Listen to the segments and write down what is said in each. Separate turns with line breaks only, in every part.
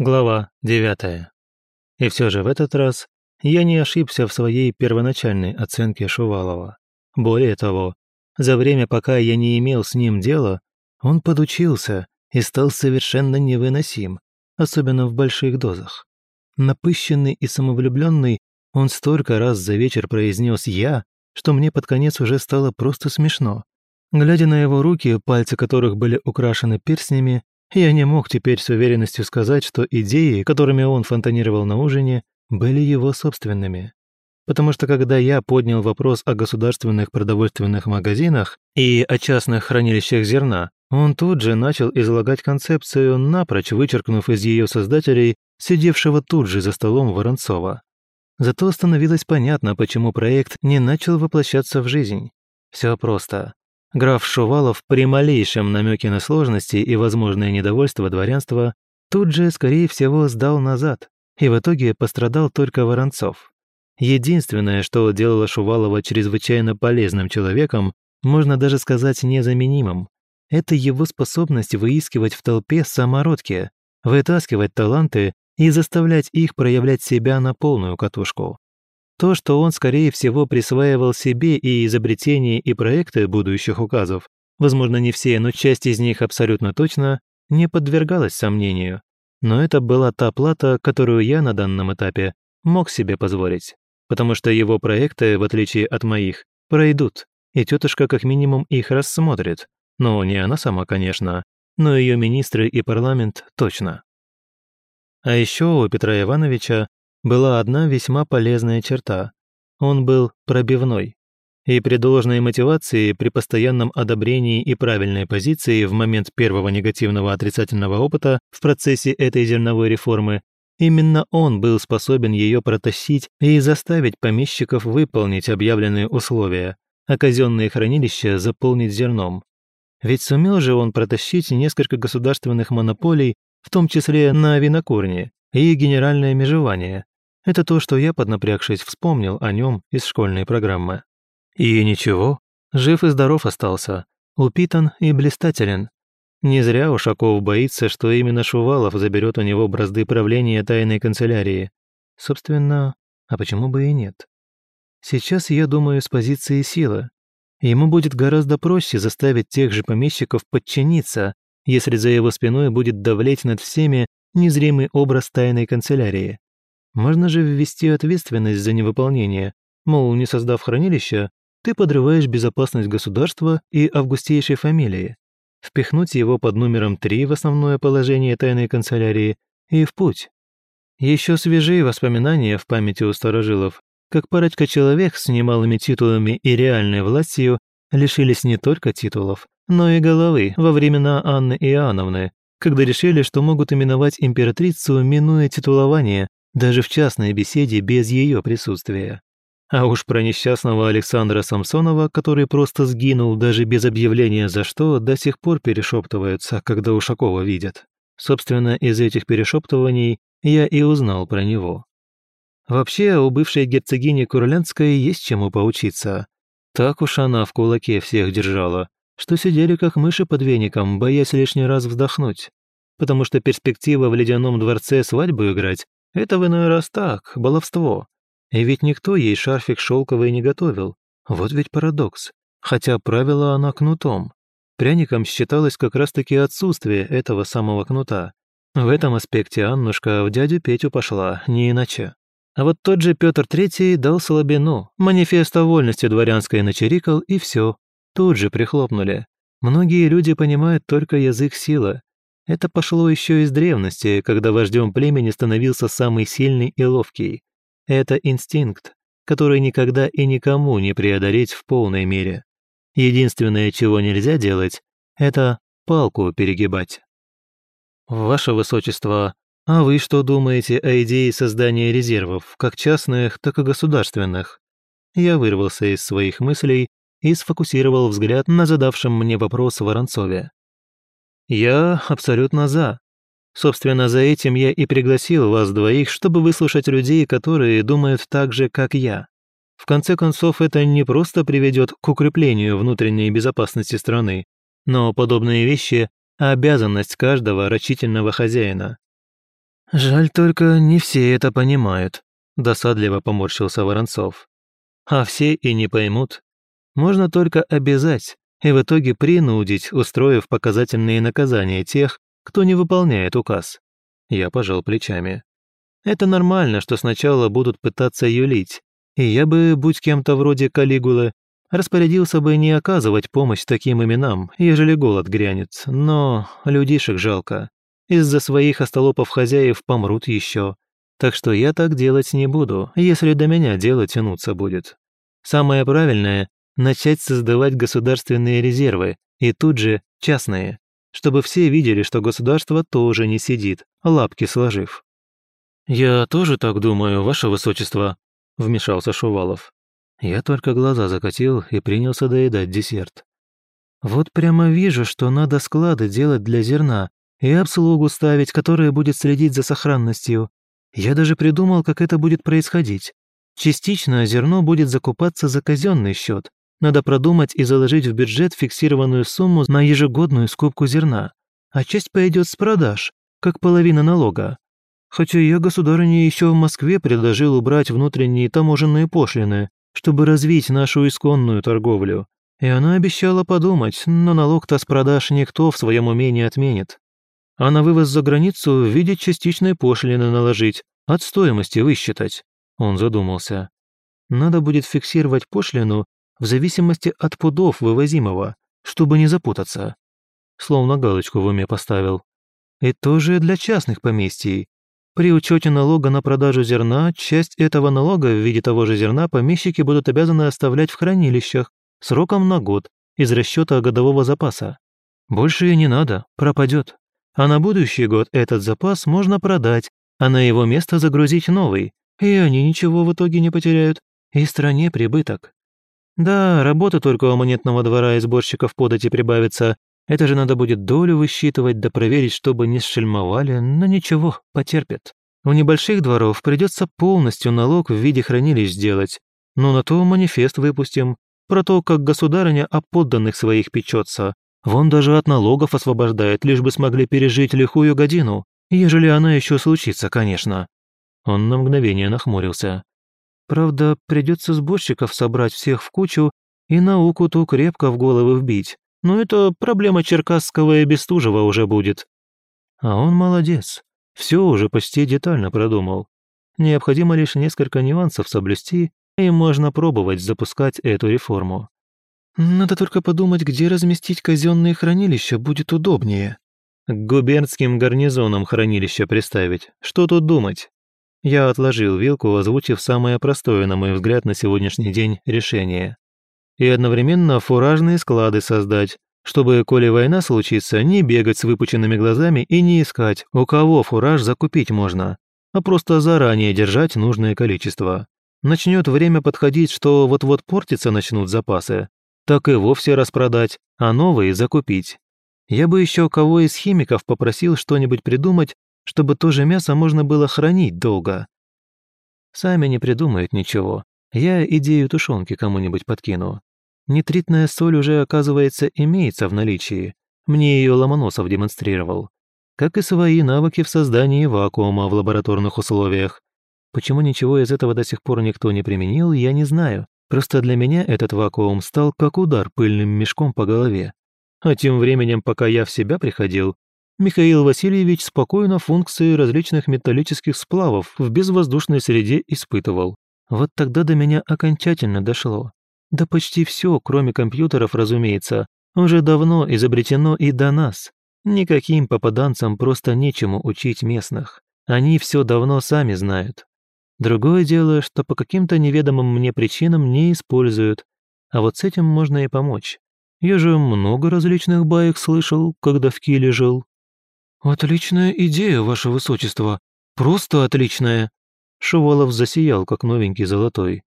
Глава 9. И все же в этот раз я не ошибся в своей первоначальной оценке Шувалова. Более того, за время, пока я не имел с ним дела, он подучился и стал совершенно невыносим, особенно в больших дозах. Напыщенный и самовлюбленный, он столько раз за вечер произнес «я», что мне под конец уже стало просто смешно. Глядя на его руки, пальцы которых были украшены перстнями, я не мог теперь с уверенностью сказать, что идеи, которыми он фонтанировал на ужине, были его собственными. Потому что когда я поднял вопрос о государственных продовольственных магазинах и о частных хранилищах зерна, он тут же начал излагать концепцию, напрочь вычеркнув из ее создателей сидевшего тут же за столом Воронцова. Зато становилось понятно, почему проект не начал воплощаться в жизнь. Все просто. Граф Шувалов при малейшем намеке на сложности и возможное недовольство дворянства тут же, скорее всего, сдал назад, и в итоге пострадал только Воронцов. Единственное, что делало Шувалова чрезвычайно полезным человеком, можно даже сказать незаменимым, это его способность выискивать в толпе самородки, вытаскивать таланты и заставлять их проявлять себя на полную катушку. То, что он, скорее всего, присваивал себе и изобретения, и проекты будущих указов, возможно, не все, но часть из них абсолютно точно, не подвергалась сомнению. Но это была та плата, которую я на данном этапе мог себе позволить, потому что его проекты, в отличие от моих, пройдут, и тетушка как минимум их рассмотрит. Но не она сама, конечно, но ее министры и парламент точно. А еще у Петра Ивановича была одна весьма полезная черта. Он был пробивной. И при должной мотивации, при постоянном одобрении и правильной позиции в момент первого негативного отрицательного опыта в процессе этой зерновой реформы, именно он был способен ее протащить и заставить помещиков выполнить объявленные условия, а казенные хранилища заполнить зерном. Ведь сумел же он протащить несколько государственных монополий, в том числе на винокурне, и генеральное межевание, это то, что я, поднапрягшись, вспомнил о нем из школьной программы. И ничего, жив и здоров остался, упитан и блистателен. Не зря Ушаков боится, что именно Шувалов заберет у него бразды правления тайной канцелярии. Собственно, а почему бы и нет? Сейчас я думаю с позиции силы. Ему будет гораздо проще заставить тех же помещиков подчиниться, если за его спиной будет давлеть над всеми незримый образ тайной канцелярии. Можно же ввести ответственность за невыполнение, мол, не создав хранилище, ты подрываешь безопасность государства и августейшей фамилии. Впихнуть его под номером 3 в основное положение тайной канцелярии и в путь. Еще свежие воспоминания в памяти у старожилов, как парочка человек с немалыми титулами и реальной властью лишились не только титулов, но и головы во времена Анны Иоанновны, когда решили, что могут именовать императрицу, минуя титулование, даже в частной беседе без ее присутствия. А уж про несчастного Александра Самсонова, который просто сгинул даже без объявления за что, до сих пор перешептываются, когда Ушакова видят. Собственно, из этих перешептываний я и узнал про него. Вообще, у бывшей герцогини Курлянской есть чему поучиться. Так уж она в кулаке всех держала, что сидели как мыши под веником, боясь лишний раз вздохнуть. Потому что перспектива в ледяном дворце свадьбу играть это в иной раз так, баловство. И ведь никто ей шарфик шелковый не готовил. Вот ведь парадокс. Хотя правила она кнутом. Пряником считалось как раз-таки отсутствие этого самого кнута. В этом аспекте Аннушка в дядю Петю пошла, не иначе. А вот тот же Петр Третий дал слабину, манифест о вольности дворянской начерикал, и все. Тут же прихлопнули. Многие люди понимают только язык силы, это пошло еще из древности, когда вождем племени становился самый сильный и ловкий. Это инстинкт, который никогда и никому не преодолеть в полной мере. Единственное, чего нельзя делать, это палку перегибать. Ваше Высочество, а вы что думаете о идее создания резервов, как частных, так и государственных? Я вырвался из своих мыслей и сфокусировал взгляд на задавшем мне вопрос Воронцове. Я абсолютно за. Собственно, за этим я и пригласил вас двоих, чтобы выслушать людей, которые думают так же, как я. В конце концов, это не просто приведет к укреплению внутренней безопасности страны, но подобные вещи – обязанность каждого рачительного хозяина. «Жаль только, не все это понимают», – досадливо поморщился Воронцов. «А все и не поймут. Можно только обязать и в итоге принудить, устроив показательные наказания тех, кто не выполняет указ». Я пожал плечами. «Это нормально, что сначала будут пытаться юлить, и я бы, будь кем-то вроде Калигулы, распорядился бы не оказывать помощь таким именам, ежели голод грянет, но людишек жалко. Из-за своих остолопов хозяев помрут еще. Так что я так делать не буду, если до меня дело тянуться будет. Самое правильное – начать создавать государственные резервы, и тут же частные, чтобы все видели, что государство тоже не сидит, лапки сложив. «Я тоже так думаю, ваше высочество», – вмешался Шувалов. Я только глаза закатил и принялся доедать десерт. «Вот прямо вижу, что надо склады делать для зерна, и обслугу ставить, которая будет следить за сохранностью. Я даже придумал, как это будет происходить. Частично зерно будет закупаться за казенный счет. Надо продумать и заложить в бюджет фиксированную сумму на ежегодную скупку зерна. А часть пойдет с продаж, как половина налога. Хотя я государыне еще в Москве предложил убрать внутренние таможенные пошлины, чтобы развить нашу исконную торговлю. И она обещала подумать, но налог-то с продаж никто в своем уме не отменит а на вывоз за границу в виде частичной пошлины наложить, от стоимости высчитать. Он задумался. Надо будет фиксировать пошлину в зависимости от пудов вывозимого, чтобы не запутаться. Словно галочку в уме поставил. И тоже для частных поместий. При учете налога на продажу зерна, часть этого налога в виде того же зерна помещики будут обязаны оставлять в хранилищах сроком на год из расчета годового запаса. Больше и не надо, пропадет а на будущий год этот запас можно продать, а на его место загрузить новый, и они ничего в итоге не потеряют, и стране прибыток. Да, работа только у монетного двора и сборщиков подати прибавится, это же надо будет долю высчитывать да проверить, чтобы не сшельмовали, но ничего, потерпят. У небольших дворов придется полностью налог в виде хранилищ сделать, но на то манифест выпустим, про то, как государыня о подданных своих печется, Вон даже от налогов освобождает, лишь бы смогли пережить лихую годину, ежели она еще случится, конечно». Он на мгновение нахмурился. «Правда, придется сборщиков собрать всех в кучу и науку ту крепко в головы вбить. Но это проблема Черкасского и Бестужева уже будет». А он молодец. Все уже почти детально продумал. Необходимо лишь несколько нюансов соблюсти, и можно пробовать запускать эту реформу. Надо только подумать, где разместить казенные хранилища будет удобнее. К губернским гарнизонам хранилище приставить. Что тут думать? Я отложил вилку, озвучив самое простое, на мой взгляд, на сегодняшний день решение. И одновременно фуражные склады создать, чтобы, коли война случится, не бегать с выпученными глазами и не искать, у кого фураж закупить можно, а просто заранее держать нужное количество. Начнет время подходить, что вот-вот портиться начнут запасы, так и вовсе распродать, а новые закупить. Я бы еще кого из химиков попросил что-нибудь придумать, чтобы то же мясо можно было хранить долго. Сами не придумают ничего. Я идею тушенки кому-нибудь подкину. Нитритная соль уже, оказывается, имеется в наличии. Мне ее Ломоносов демонстрировал. Как и свои навыки в создании вакуума в лабораторных условиях. Почему ничего из этого до сих пор никто не применил, я не знаю. Просто для меня этот вакуум стал как удар пыльным мешком по голове. А тем временем, пока я в себя приходил, Михаил Васильевич спокойно функции различных металлических сплавов в безвоздушной среде испытывал. Вот тогда до меня окончательно дошло. Да почти все, кроме компьютеров, разумеется, уже давно изобретено и до нас. Никаким попаданцам просто нечему учить местных. Они все давно сами знают. Другое дело, что по каким-то неведомым мне причинам не используют, а вот с этим можно и помочь. Я же много различных баек слышал, когда в Киле жил». «Отличная идея, ваше высочество, просто отличная!» Шувалов засиял, как новенький золотой.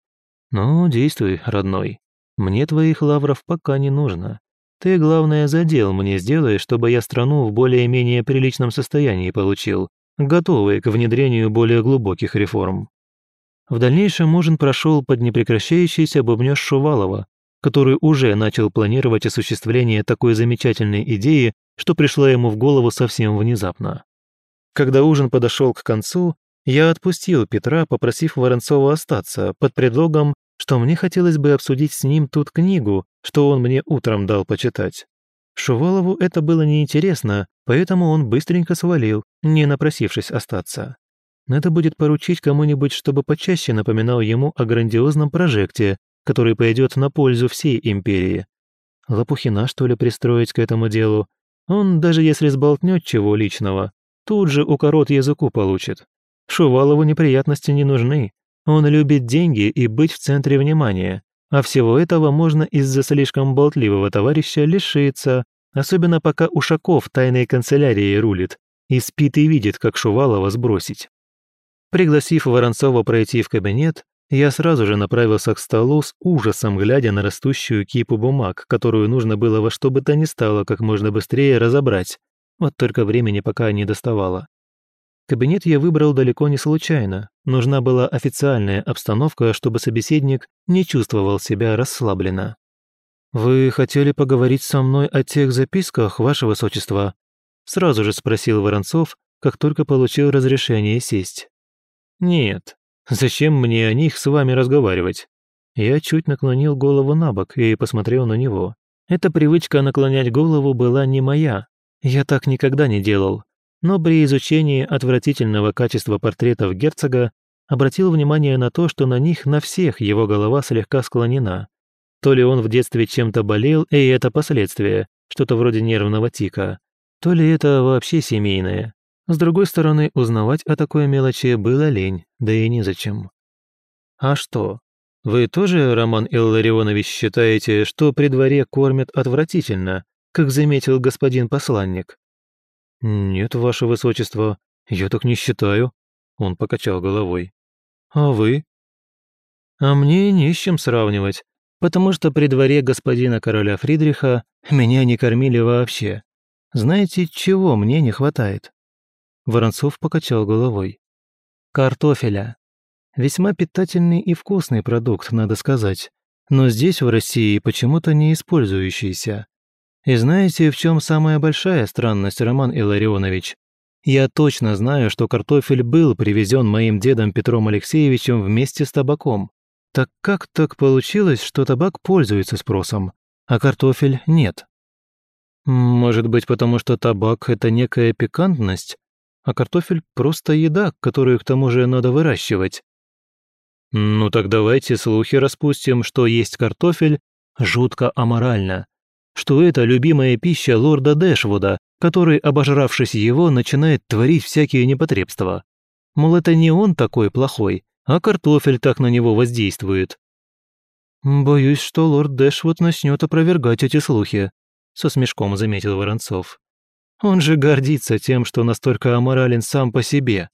«Ну, действуй, родной. Мне твоих лавров пока не нужно. Ты, главное, задел мне сделай, чтобы я страну в более-менее приличном состоянии получил, готовый к внедрению более глубоких реформ. В дальнейшем ужин прошел под непрекращающийся бубнёж Шувалова, который уже начал планировать осуществление такой замечательной идеи, что пришла ему в голову совсем внезапно. Когда ужин подошел к концу, я отпустил Петра, попросив Воронцова остаться, под предлогом, что мне хотелось бы обсудить с ним тут книгу, что он мне утром дал почитать. Шувалову это было неинтересно, поэтому он быстренько свалил, не напросившись остаться. Надо будет поручить кому-нибудь, чтобы почаще напоминал ему о грандиозном прожекте, который пойдет на пользу всей империи. Лопухина, что ли, пристроить к этому делу? Он, даже если сболтнет чего личного, тут же укорот языку получит. Шувалову неприятности не нужны. Он любит деньги и быть в центре внимания. А всего этого можно из-за слишком болтливого товарища лишиться, особенно пока Ушаков тайной канцелярии рулит и спит и видит, как Шувалова сбросить. Пригласив Воронцова пройти в кабинет, я сразу же направился к столу с ужасом, глядя на растущую кипу бумаг, которую нужно было во что бы то ни стало как можно быстрее разобрать. Вот только времени пока не доставало. Кабинет я выбрал далеко не случайно. Нужна была официальная обстановка, чтобы собеседник не чувствовал себя расслабленно. «Вы хотели поговорить со мной о тех записках, ваше высочество?» Сразу же спросил Воронцов, как только получил разрешение сесть. «Нет, Зачем мне о них с вами разговаривать?» Я чуть наклонил голову на бок и посмотрел на него. Эта привычка наклонять голову была не моя. Я так никогда не делал. Но при изучении отвратительного качества портретов герцога обратил внимание на то, что на них на всех его голова слегка склонена. То ли он в детстве чем-то болел, и это последствия, что-то вроде нервного тика, то ли это вообще семейное. С другой стороны, узнавать о такой мелочи было лень, да и незачем. А что? Вы тоже, Роман Илларионович, считаете, что при дворе кормят отвратительно, как заметил господин посланник? Нет, ваше высочество, я так не считаю, он покачал головой. А вы? А мне не с чем сравнивать, потому что при дворе господина короля Фридриха меня не кормили вообще. Знаете, чего мне не хватает? Воронцов покачал головой. Картофеля. Весьма питательный и вкусный продукт, надо сказать, но здесь, в России, почему-то не использующийся. И знаете, в чем самая большая странность, Роман Илларионович? Я точно знаю, что картофель был привезен моим дедом Петром Алексеевичем вместе с табаком. Так как так получилось, что табак пользуется спросом, а картофель нет? Может быть, потому что табак – это некая пикантность, а картофель – просто еда, которую к тому же надо выращивать. Ну так давайте слухи распустим, что есть картофель жутко аморально, что это любимая пища лорда Дэшвуда, который, обожравшись его, начинает творить всякие непотребства. Мол, это не он такой плохой, а картофель так на него воздействует. «Боюсь, что лорд Дэшвуд начнет опровергать эти слухи», со смешком заметил Воронцов. Он же гордится тем, что настолько аморален сам по себе.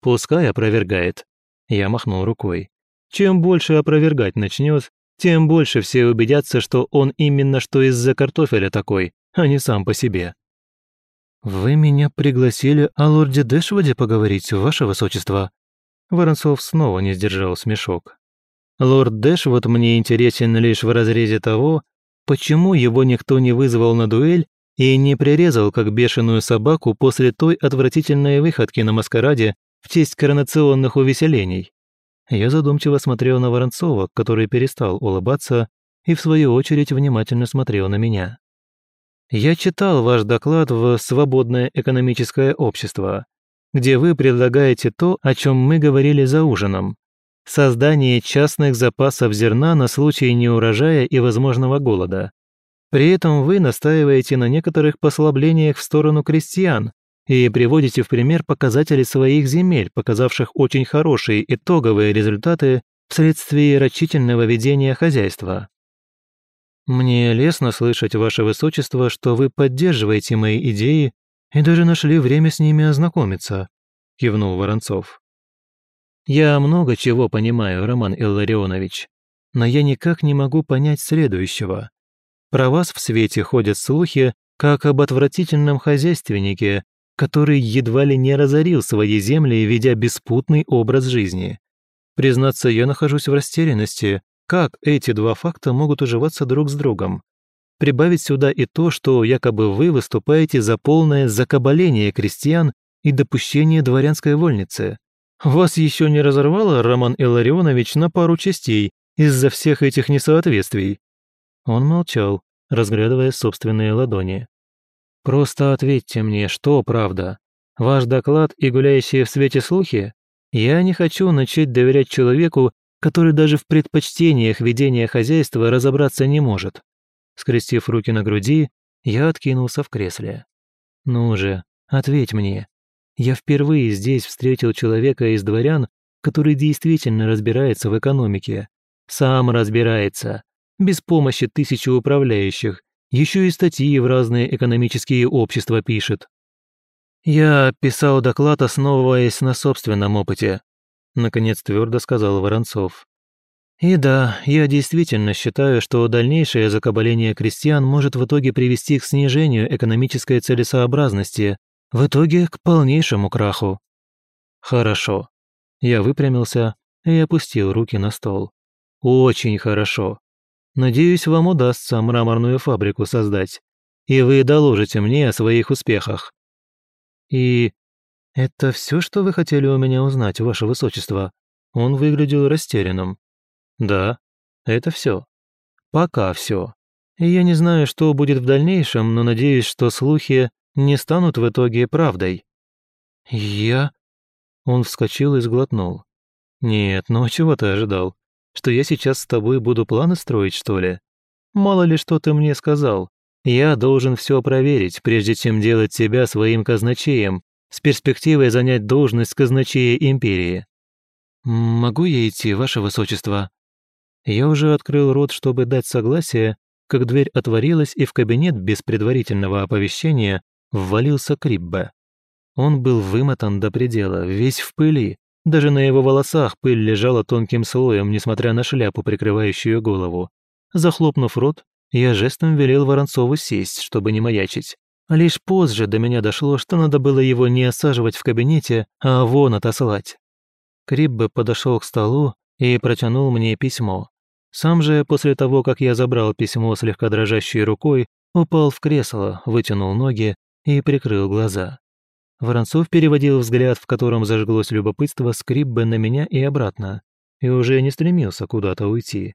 Пускай опровергает. Я махнул рукой. Чем больше опровергать начнет, тем больше все убедятся, что он именно что из-за картофеля такой, а не сам по себе. «Вы меня пригласили о лорде Дэшвуде поговорить, ваше высочество?» Воронцов снова не сдержал смешок. «Лорд Дэшвуд мне интересен лишь в разрезе того, почему его никто не вызвал на дуэль и не прирезал, как бешеную собаку после той отвратительной выходки на маскараде в честь коронационных увеселений. Я задумчиво смотрел на Воронцова, который перестал улыбаться и в свою очередь внимательно смотрел на меня. «Я читал ваш доклад в «Свободное экономическое общество», где вы предлагаете то, о чем мы говорили за ужином. Создание частных запасов зерна на случай неурожая и возможного голода. При этом вы настаиваете на некоторых послаблениях в сторону крестьян и приводите в пример показатели своих земель, показавших очень хорошие итоговые результаты вследствие рачительного ведения хозяйства. Мне лестно слышать, Ваше Высочество, что вы поддерживаете мои идеи и даже нашли время с ними ознакомиться», – кивнул Воронцов. «Я много чего понимаю, Роман Илларионович, но я никак не могу понять следующего. Про вас в свете ходят слухи, как об отвратительном хозяйственнике, который едва ли не разорил свои земли, ведя беспутный образ жизни. Признаться, я нахожусь в растерянности, как эти два факта могут уживаться друг с другом. Прибавить сюда и то, что якобы вы выступаете за полное закабаление крестьян и допущение дворянской вольницы. Вас еще не разорвало, Роман Илларионович, на пару частей из-за всех этих несоответствий?» Он молчал, разглядывая собственные ладони. «Просто ответьте мне, что правда? Ваш доклад и гуляющие в свете слухи? Я не хочу начать доверять человеку, который даже в предпочтениях ведения хозяйства разобраться не может». Скрестив руки на груди, я откинулся в кресле. «Ну же, ответь мне. Я впервые здесь встретил человека из дворян, который действительно разбирается в экономике. Сам разбирается, без помощи тысячи управляющих, еще и статьи в разные экономические общества пишет. Я писал доклад, основываясь на собственном опыте, наконец твердо сказал Воронцов. И да, я действительно считаю, что дальнейшее закабаление крестьян может в итоге привести к снижению экономической целесообразности, в итоге к полнейшему краху. Хорошо. Я выпрямился и опустил руки на стол. Очень хорошо. Надеюсь, вам удастся мраморную фабрику создать, и вы доложите мне о своих успехах. И это все, что вы хотели у меня узнать, ваше высочество? Он выглядел растерянным. Да, это все. Пока все. Я не знаю, что будет в дальнейшем, но надеюсь, что слухи не станут в итоге правдой. Я... Он вскочил и сглотнул. Нет, ну чего ты ожидал? Что я сейчас с тобой буду планы строить, что ли? Мало ли что ты мне сказал. Я должен все проверить, прежде чем делать тебя своим казначеем, с перспективой занять должность казначея империи. Могу я идти, ваше высочество? Я уже открыл рот, чтобы дать согласие, как дверь отворилась, и в кабинет без предварительного оповещения ввалился Криббе. Он был вымотан до предела, весь в пыли, даже на его волосах пыль лежала тонким слоем, несмотря на шляпу, прикрывающую голову. Захлопнув рот, я жестом велел Воронцову сесть, чтобы не маячить. Лишь позже до меня дошло, что надо было его не осаживать в кабинете, а вон отослать. Криббе подошел к столу и протянул мне письмо. Сам же, после того, как я забрал письмо слегка дрожащей рукой, упал в кресло, вытянул ноги и прикрыл глаза. Воронцов переводил взгляд, в котором зажглось любопытство, скрипбе на меня и обратно, и уже не стремился куда-то уйти.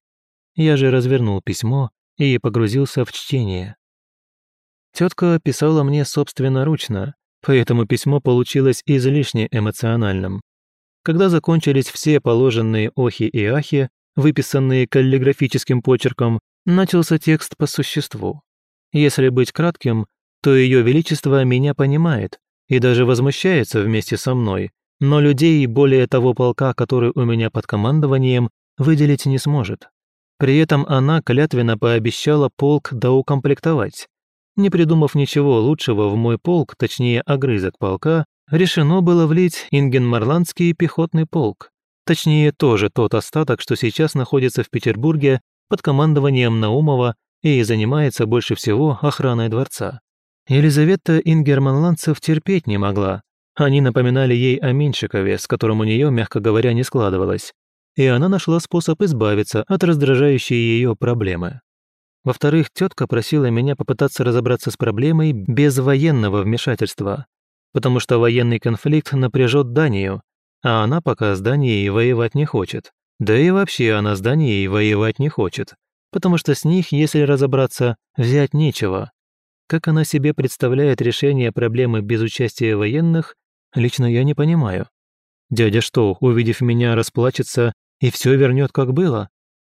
Я же развернул письмо и погрузился в чтение. Тетка писала мне собственноручно, поэтому письмо получилось излишне эмоциональным. Когда закончились все положенные охи и ахи, выписанные каллиграфическим почерком, начался текст по существу. Если быть кратким, то Ее Величество меня понимает и даже возмущается вместе со мной, но людей более того полка, который у меня под командованием, выделить не сможет. При этом она клятвенно пообещала полк доукомплектовать. Не придумав ничего лучшего в мой полк, точнее огрызок полка, решено было влить Ингенмарландский пехотный полк. Точнее, тоже тот остаток, что сейчас находится в Петербурге под командованием Наумова и занимается больше всего охраной дворца. Елизавета Ингерманландцев терпеть не могла. Они напоминали ей о Меньшикове, с которым у нее, мягко говоря, не складывалось. И она нашла способ избавиться от раздражающей ее проблемы. Во-вторых, тетка просила меня попытаться разобраться с проблемой без военного вмешательства, потому что военный конфликт напряжет Данию, а она пока с Данией воевать не хочет. Да и вообще она с Данией воевать не хочет, потому что с них, если разобраться, взять нечего. Как она себе представляет решение проблемы без участия военных, лично я не понимаю. Дядя что, увидев меня, расплачется и все вернет как было?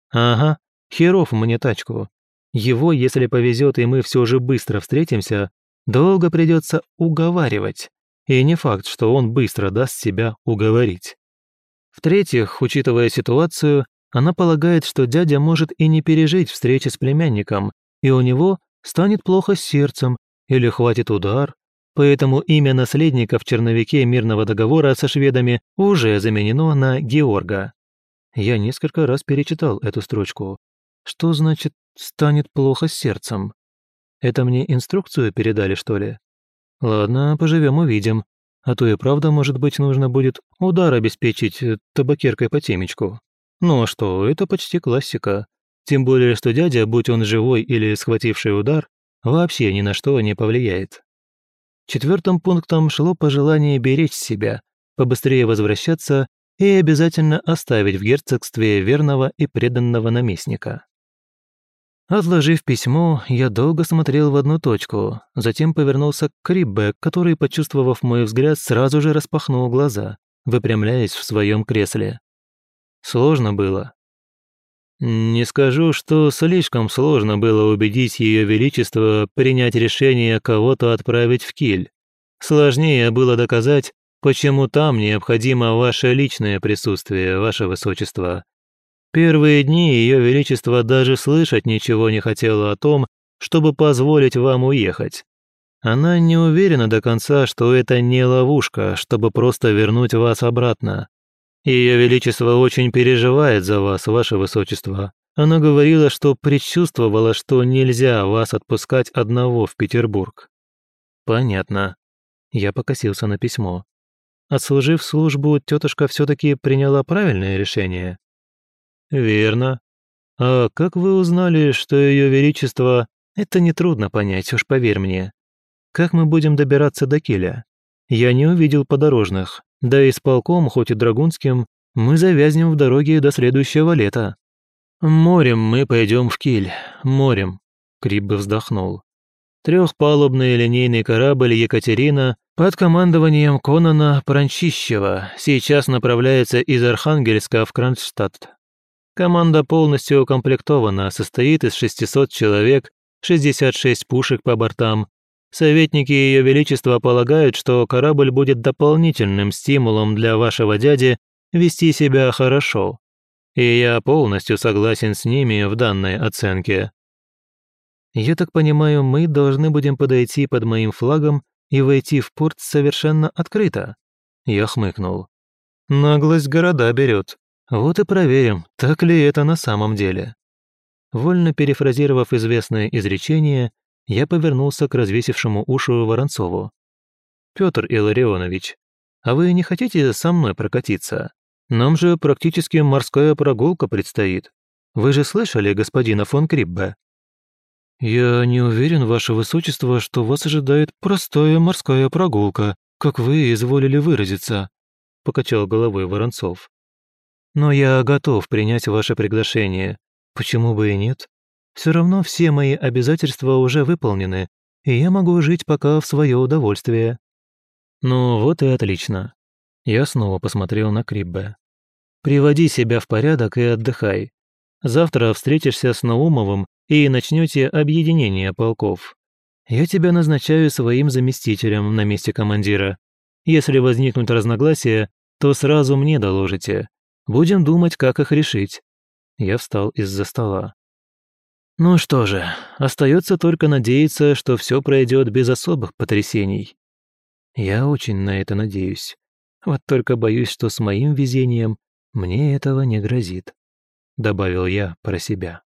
Ага, херов мне тачку. Его, если повезет и мы все же быстро встретимся, долго придется уговаривать. И не факт, что он быстро даст себя уговорить. В-третьих, учитывая ситуацию, она полагает, что дядя может и не пережить встречи с племянником, и у него станет плохо с сердцем или хватит удар, поэтому имя наследника в черновике мирного договора со шведами уже заменено на Георга. Я несколько раз перечитал эту строчку. Что значит «станет плохо с сердцем»? Это мне инструкцию передали, что ли? Ладно, поживем увидим. А то и правда, может быть, нужно будет удар обеспечить э, табакеркой по темечку. Ну а что, это почти классика. Тем более, что дядя, будь он живой или схвативший удар, вообще ни на что не повлияет. Четвертым пунктом шло пожелание беречь себя, побыстрее возвращаться и обязательно оставить в герцогстве верного и преданного наместника. Отложив письмо, я долго смотрел в одну точку, затем повернулся к Криббе, который, почувствовав мой взгляд, сразу же распахнул глаза, выпрямляясь в своем кресле. Сложно было. Не скажу, что слишком сложно было убедить Ее Величество принять решение кого-то отправить в Киль. Сложнее было доказать, почему там необходимо ваше личное присутствие, ваше Высочество, Первые дни Ее Величество даже слышать ничего не хотело о том, чтобы позволить вам уехать. Она не уверена до конца, что это не ловушка, чтобы просто вернуть вас обратно. Ее Величество очень переживает за вас, Ваше Высочество. Она говорила, что предчувствовала, что нельзя вас отпускать одного в Петербург. Понятно. Я покосился на письмо. Отслужив службу, тетушка все-таки приняла правильное решение. «Верно. А как вы узнали, что Ее Величество...» «Это нетрудно понять, уж поверь мне. Как мы будем добираться до Киля? Я не увидел подорожных, да и с полком, хоть и драгунским, мы завязнем в дороге до следующего лета». «Морем мы пойдем в Киль, морем», — Криббе вздохнул. Трехпалубный линейный корабль «Екатерина» под командованием Конана Пранчищева сейчас направляется из Архангельска в Кронштадт. Команда полностью укомплектована, состоит из 600 человек, 66 пушек по бортам. Советники Ее Величества полагают, что корабль будет дополнительным стимулом для вашего дяди вести себя хорошо. И я полностью согласен с ними в данной оценке. Я так понимаю, мы должны будем подойти под моим флагом и войти в порт совершенно открыто. Я хмыкнул. Наглость города берет. Вот и проверим, так ли это на самом деле. Вольно перефразировав известное изречение, я повернулся к развесившему уши Воронцову. «Петр Илларионович, а вы не хотите со мной прокатиться? Нам же практически морская прогулка предстоит. Вы же слышали господина фон Криббе?» «Я не уверен, ваше высочество, что вас ожидает простая морская прогулка, как вы изволили выразиться», — покачал головой Воронцов. Но я готов принять ваше приглашение. Почему бы и нет? Все равно все мои обязательства уже выполнены, и я могу жить пока в свое удовольствие». «Ну вот и отлично». Я снова посмотрел на Криббе. «Приводи себя в порядок и отдыхай. Завтра встретишься с Наумовым и начнете объединение полков. Я тебя назначаю своим заместителем на месте командира. Если возникнут разногласия, то сразу мне доложите. Будем думать, как их решить». Я встал из-за стола. Ну что же, остается только надеяться, что все пройдет без особых потрясений. Я очень на это надеюсь. Вот только боюсь, что с моим везением мне этого не грозит, добавил я про себя.